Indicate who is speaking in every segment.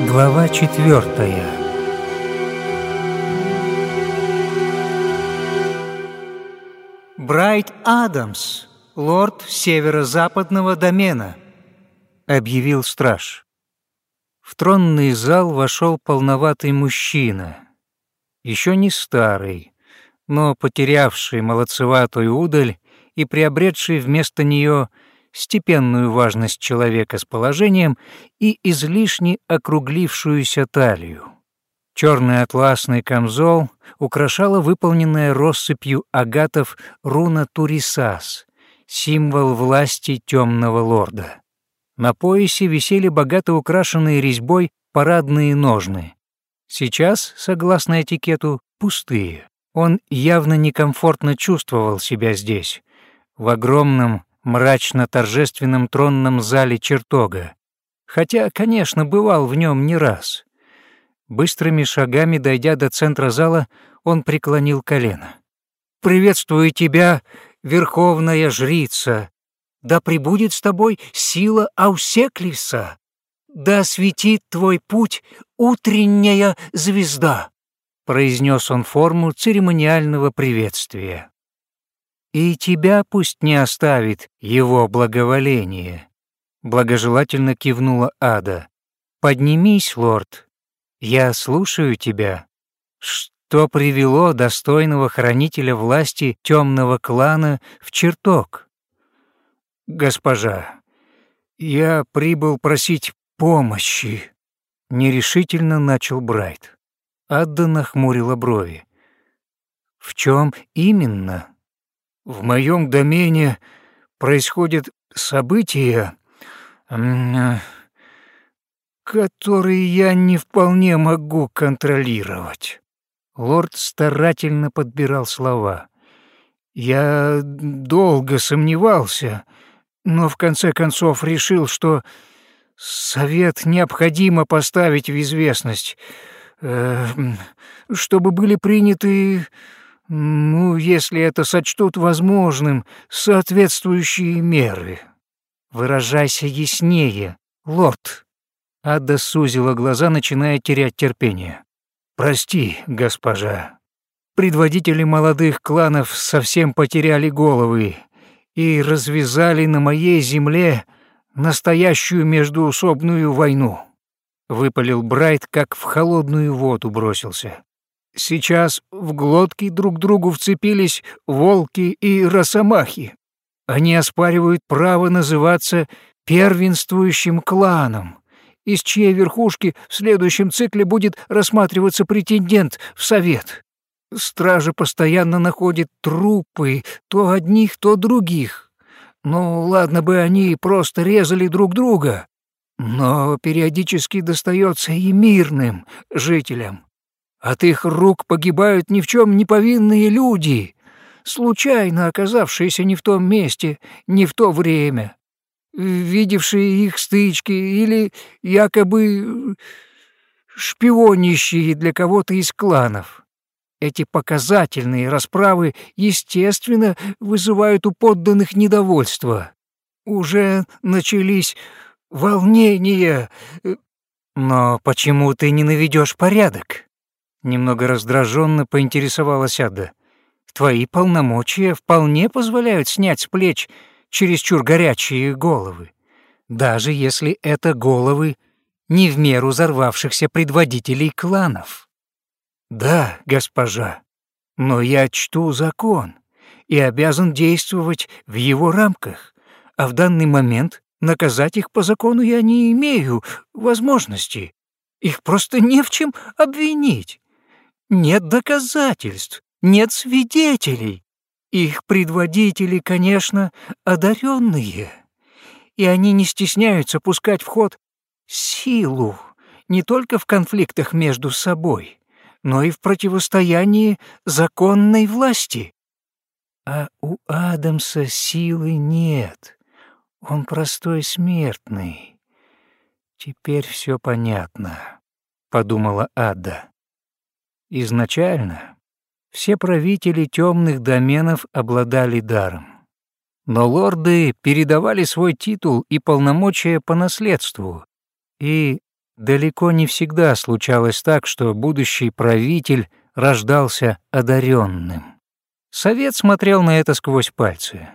Speaker 1: Глава четвертая. «Брайт Адамс, лорд северо-западного домена», — объявил страж. В тронный зал вошел полноватый мужчина, еще не старый, но потерявший молодцеватую удаль и приобретший вместо нее степенную важность человека с положением и излишне округлившуюся талию. Черный атласный камзол украшала выполненная россыпью агатов руна Турисас, символ власти темного лорда. На поясе висели богато украшенные резьбой парадные ножны. Сейчас, согласно этикету, пустые. Он явно некомфортно чувствовал себя здесь, в огромном мрачно-торжественном тронном зале чертога, хотя, конечно, бывал в нем не раз. Быстрыми шагами, дойдя до центра зала, он преклонил колено. «Приветствую тебя, верховная жрица! Да пребудет с тобой сила Аусеклиса! Да осветит твой путь утренняя звезда!» произнес он форму церемониального приветствия и тебя пусть не оставит его благоволение». Благожелательно кивнула Ада. «Поднимись, лорд, я слушаю тебя. Что привело достойного хранителя власти темного клана в чертог?» «Госпожа, я прибыл просить помощи», — нерешительно начал Брайт. Адда нахмурила брови. «В чем именно?» В моем домене происходят события, которые я не вполне могу контролировать. Лорд старательно подбирал слова. Я долго сомневался, но в конце концов решил, что совет необходимо поставить в известность, э, чтобы были приняты ну, если это сочтут возможным, соответствующие меры. Выражайся яснее, лорд. Ада сузила глаза, начиная терять терпение. Прости, госпожа. Предводители молодых кланов совсем потеряли головы и развязали на моей земле настоящую междуусобную войну. Выпалил Брайт, как в холодную воду бросился. Сейчас в глотки друг другу вцепились волки и росомахи. Они оспаривают право называться первенствующим кланом, из чьей верхушки в следующем цикле будет рассматриваться претендент в совет. Стражи постоянно находят трупы то одних, то других. Ну, ладно бы они просто резали друг друга, но периодически достается и мирным жителям. От их рук погибают ни в чем не повинные люди, случайно оказавшиеся не в том месте, не в то время, видевшие их стычки или якобы шпионящие для кого-то из кланов. Эти показательные расправы, естественно, вызывают у подданных недовольство. Уже начались волнения. Но почему ты не наведешь порядок? Немного раздраженно поинтересовалась Ада. «Твои полномочия вполне позволяют снять с плеч чересчур горячие головы, даже если это головы не в меру взорвавшихся предводителей кланов». «Да, госпожа, но я чту закон и обязан действовать в его рамках, а в данный момент наказать их по закону я не имею возможности. Их просто не в чем обвинить. Нет доказательств, нет свидетелей. Их предводители, конечно, одаренные, и они не стесняются пускать в ход силу не только в конфликтах между собой, но и в противостоянии законной власти. А у Адамса силы нет, он простой смертный. Теперь все понятно, подумала Ада. Изначально все правители темных доменов обладали даром. Но лорды передавали свой титул и полномочия по наследству, и далеко не всегда случалось так, что будущий правитель рождался одаренным. Совет смотрел на это сквозь пальцы.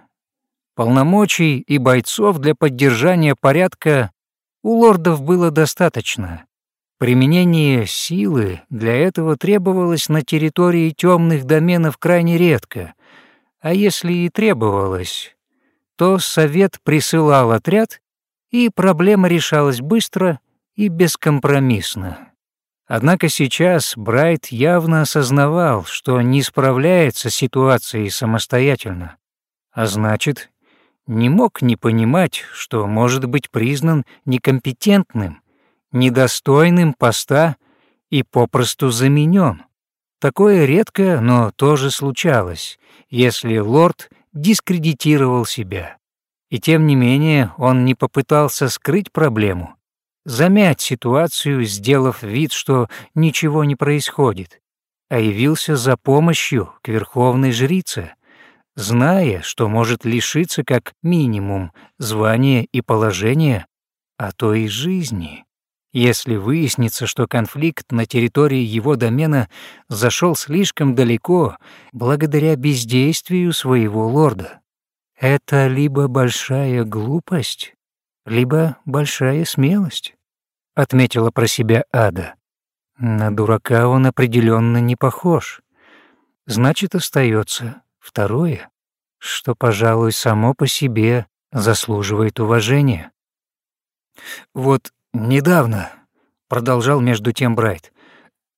Speaker 1: Полномочий и бойцов для поддержания порядка у лордов было достаточно. Применение силы для этого требовалось на территории темных доменов крайне редко, а если и требовалось, то совет присылал отряд, и проблема решалась быстро и бескомпромиссно. Однако сейчас Брайт явно осознавал, что не справляется с ситуацией самостоятельно, а значит, не мог не понимать, что может быть признан некомпетентным, недостойным поста и попросту заменен. Такое редко, но тоже случалось, если лорд дискредитировал себя. И тем не менее он не попытался скрыть проблему, замять ситуацию, сделав вид, что ничего не происходит, а явился за помощью к верховной жрице, зная, что может лишиться как минимум звания и положения, а то и жизни. Если выяснится, что конфликт на территории его домена зашел слишком далеко благодаря бездействию своего лорда, это либо большая глупость, либо большая смелость отметила про себя Ада. На дурака он определенно не похож. Значит, остается второе, что, пожалуй, само по себе заслуживает уважения. Вот недавно, продолжал между тем Брайт,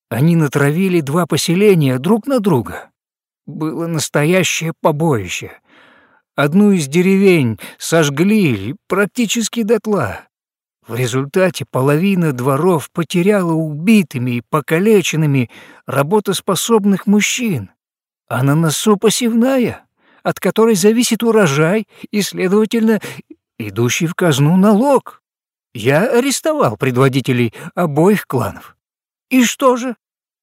Speaker 1: они натравили два поселения друг на друга. Было настоящее побоище. Одну из деревень сожгли практически дотла. В результате половина дворов потеряла убитыми и покалеченными работоспособных мужчин, а на носу посевная, от которой зависит урожай и, следовательно, идущий в казну налог. Я арестовал предводителей обоих кланов. И что же?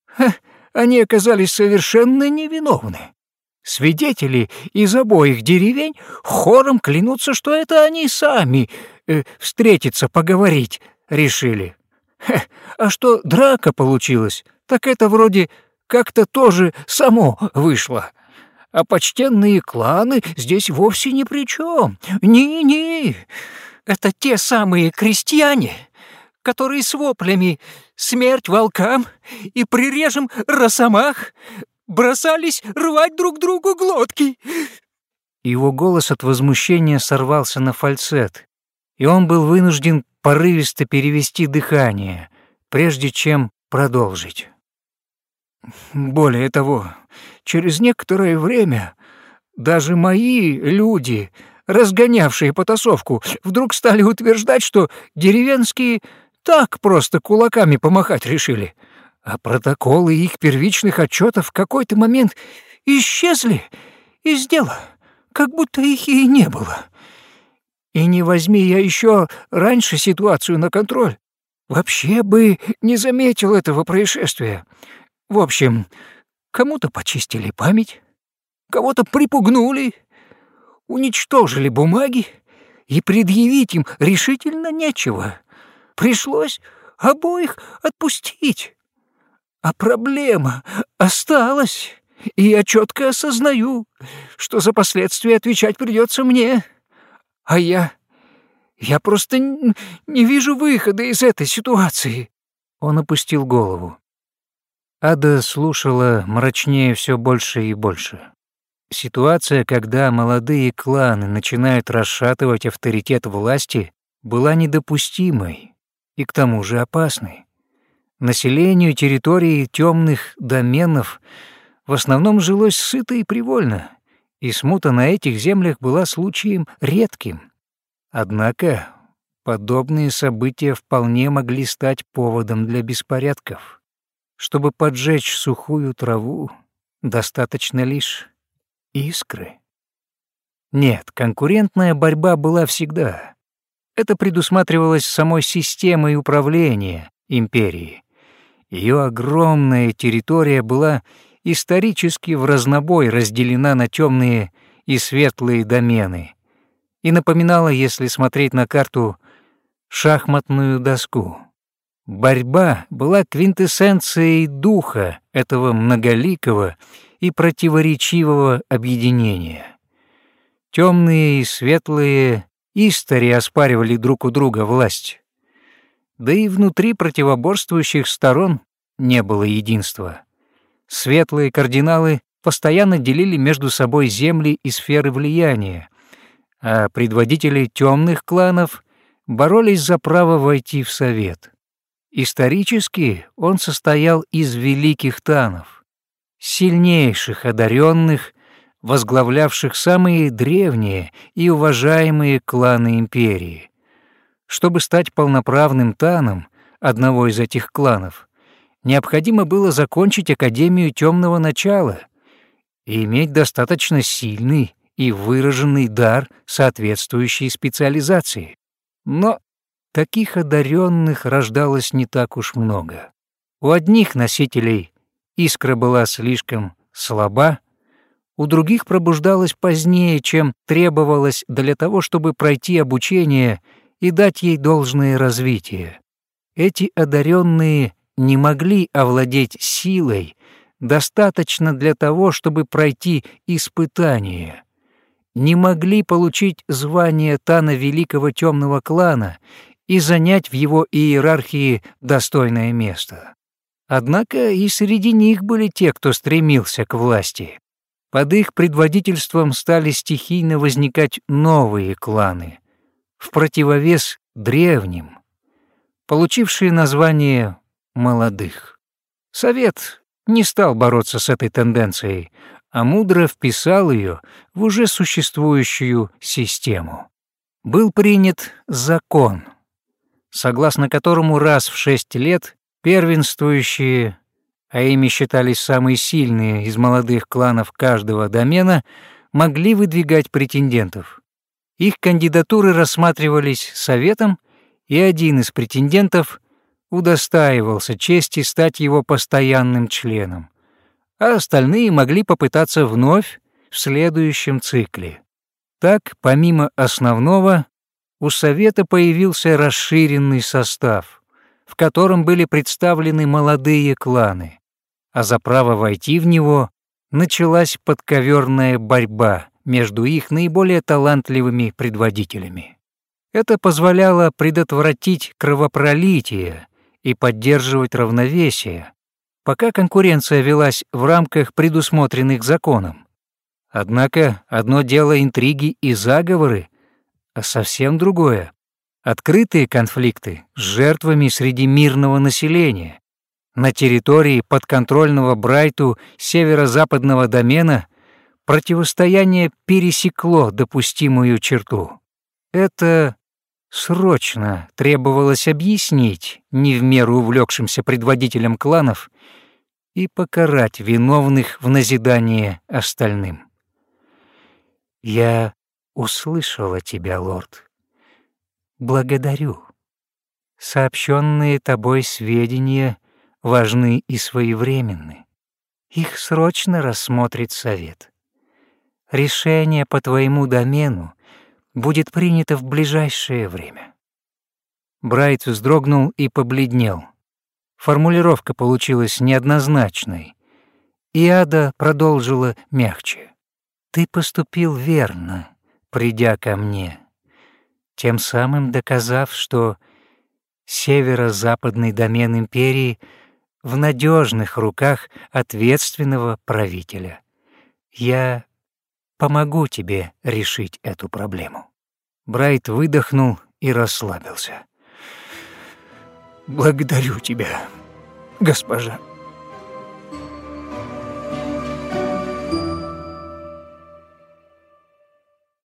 Speaker 1: Ха, они оказались совершенно невиновны. Свидетели из обоих деревень хором клянутся, что это они сами э, встретиться, поговорить решили. Хе, а что драка получилась, так это вроде как-то тоже само вышло. А почтенные кланы здесь вовсе ни при чем. Ни-ни, это те самые крестьяне, которые с воплями «Смерть волкам!» и «Прирежем росомах!» бросались рвать друг другу глотки. Его голос от возмущения сорвался на фальцет, и он был вынужден порывисто перевести дыхание, прежде чем продолжить. Более того, через некоторое время даже мои люди, разгонявшие потасовку, вдруг стали утверждать, что деревенские так просто кулаками помахать решили, а протоколы их первичных отчетов в какой-то момент исчезли из дела, как будто их и не было. И не возьми я еще раньше ситуацию на контроль, вообще бы не заметил этого происшествия. В общем, кому-то почистили память, кого-то припугнули, уничтожили бумаги, и предъявить им решительно нечего. Пришлось обоих отпустить. А проблема осталась, и я четко осознаю, что за последствия отвечать придется мне. А я... я просто не вижу выхода из этой ситуации». Он опустил голову. Ада слушала мрачнее все больше и больше. Ситуация, когда молодые кланы начинают расшатывать авторитет власти, была недопустимой и к тому же опасной. Населению территории темных доменов в основном жилось сыто и привольно, и смута на этих землях была случаем редким. Однако подобные события вполне могли стать поводом для беспорядков. Чтобы поджечь сухую траву, достаточно лишь искры. Нет, конкурентная борьба была всегда. Это предусматривалось самой системой управления империи. Ее огромная территория была исторически в разнобой разделена на темные и светлые домены и напоминала, если смотреть на карту, шахматную доску. Борьба была квинтэссенцией духа этого многоликого и противоречивого объединения. Темные и светлые истори оспаривали друг у друга власть. Да и внутри противоборствующих сторон не было единства. Светлые кардиналы постоянно делили между собой земли и сферы влияния, а предводители темных кланов боролись за право войти в совет. Исторически он состоял из великих танов, сильнейших одаренных, возглавлявших самые древние и уважаемые кланы империи. Чтобы стать полноправным таном одного из этих кланов, необходимо было закончить Академию Темного Начала и иметь достаточно сильный и выраженный дар соответствующей специализации. Но таких одаренных рождалось не так уж много. У одних носителей искра была слишком слаба, у других пробуждалась позднее, чем требовалось для того, чтобы пройти обучение и дать ей должное развитие. Эти одаренные не могли овладеть силой достаточно для того, чтобы пройти испытание, не могли получить звание Тана Великого Темного Клана и занять в его иерархии достойное место. Однако и среди них были те, кто стремился к власти. Под их предводительством стали стихийно возникать новые кланы, в противовес древним, получившие название «молодых». Совет не стал бороться с этой тенденцией, а мудро вписал ее в уже существующую систему. Был принят закон, согласно которому раз в шесть лет первенствующие а ими считались самые сильные из молодых кланов каждого домена, могли выдвигать претендентов. Их кандидатуры рассматривались советом, и один из претендентов удостаивался чести стать его постоянным членом, а остальные могли попытаться вновь в следующем цикле. Так, помимо основного, у Совета появился расширенный состав, в котором были представлены молодые кланы а за право войти в него началась подковерная борьба между их наиболее талантливыми предводителями. Это позволяло предотвратить кровопролитие и поддерживать равновесие, пока конкуренция велась в рамках предусмотренных законом. Однако одно дело интриги и заговоры, а совсем другое — открытые конфликты с жертвами среди мирного населения, на территории подконтрольного Брайту северо-западного домена противостояние пересекло допустимую черту. Это срочно требовалось объяснить не в меру увлекшимся предводителям кланов и покарать виновных в назидание остальным. «Я услышала тебя, лорд. Благодарю. Сообщенные тобой сведения — важны и своевременны. Их срочно рассмотрит совет. Решение по твоему домену будет принято в ближайшее время. Брайт вздрогнул и побледнел. Формулировка получилась неоднозначной. И Ада продолжила мягче. «Ты поступил верно, придя ко мне, тем самым доказав, что северо-западный домен империи — в надежных руках ответственного правителя. Я помогу тебе решить эту проблему». Брайт выдохнул и расслабился. «Благодарю тебя, госпожа».